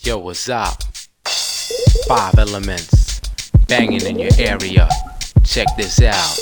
Yo, what's up? Five elements banging in your area. Check this out.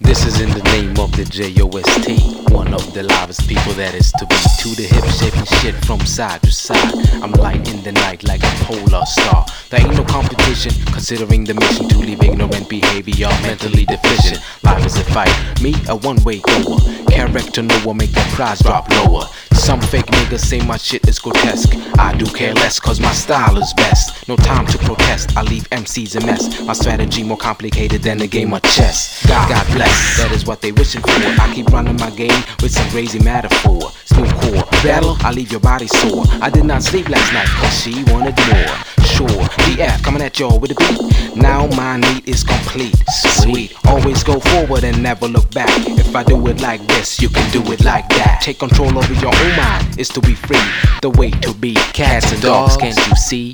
This is in the name of the JOST, one of the livest people that is to be. To the hip shaking shit from side to side. I'm light in the night like a polar star. There ain't no competition, considering the mission to leave ignorant behavior mentally deficient. Life is a fight, me a one way goer. Character no one make that prize drop lower. Some fake niggas say my shit is grotesque. I do care less cause my style is best. No time to protest, I leave MCs a mess. My strategy more complicated than a game of chess. God, God bless, that is what they wishing for. I keep running my game with some crazy metaphor. Smooth core, battle, I leave your body sore. I did not sleep last night cause she wanted more. Sure, BF coming at y'all with a beat. Now my need is complete. Sweet, always go forward and never look back. If I do it like this, you can do it like that. Take control over your own mind is to be free. The way to be cats and dogs, can't you see?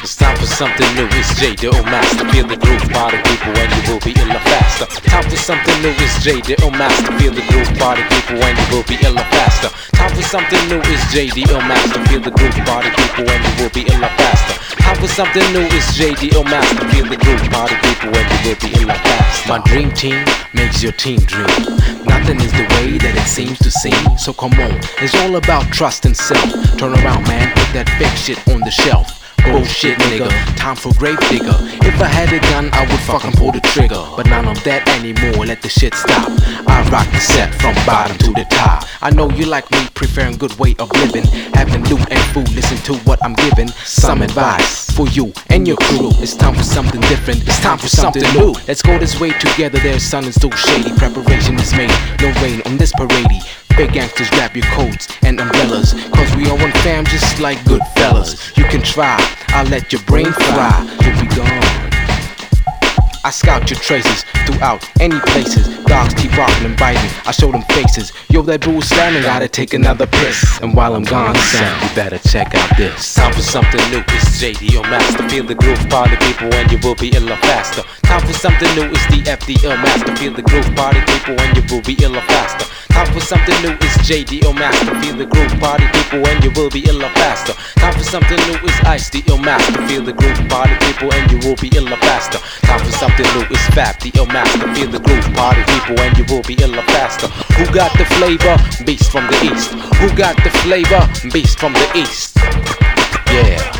It's time for something new. It's J, the master. Feel the groove, party people, and you will be illa faster. Time for something new. It's J, the master. Feel the groove, party people, and you will be illa faster. Time for something new. It's J, the master. Feel the groove, party people, and you will be illa faster. Time for something new. It's J, the master. Feel the groove, party people, and you will be illa faster. My dream team makes your team dream. Nothing is the way that it seems to seem. So come on, it's all about trust and self. Turn around, man. Put that fake shit on the shelf. Bullshit nigga, time for grave digger. If I had a gun, I would fucking pull the trigger. But none of that anymore, let the shit stop. I rock the set from bottom to the top. I know you like me, preferring good way of living. Having loot and food, listen to what I'm giving. Some advice for you and your crew. It's time for something different, it's time for something new. Let's go this way together, there's sun is still shady. Preparation is made, no rain on this parade. Big gangsters grab your coats and umbrellas. Cause we are one fam just like good fellas. You try, I'll let your brain fry. You'll be gone. I scout your traces throughout any places. Dogs keep and biting. I show them faces. Yo, that bull slamming, gotta take another piss. And while I'm gone, son, you better check out this. Time for something new, it's JD, your master. Feel the groove, party people, and you will be illa faster. Time for something new, it's the FDL master. Feel the groove, party people, and you will be illa faster. Time for something new, it's JD, ill master. Feel the groove, party people, and you will be illa faster. Time for something new, it's Ice, the ill master. Feel the groove, party people, and you will be illa faster. Time for something new, it's Fab, the ill master. Feel the groove, party people, and you will be illa faster. Who got the flavor? Beast from the east. Who got the flavor? Beast from the east. Yeah.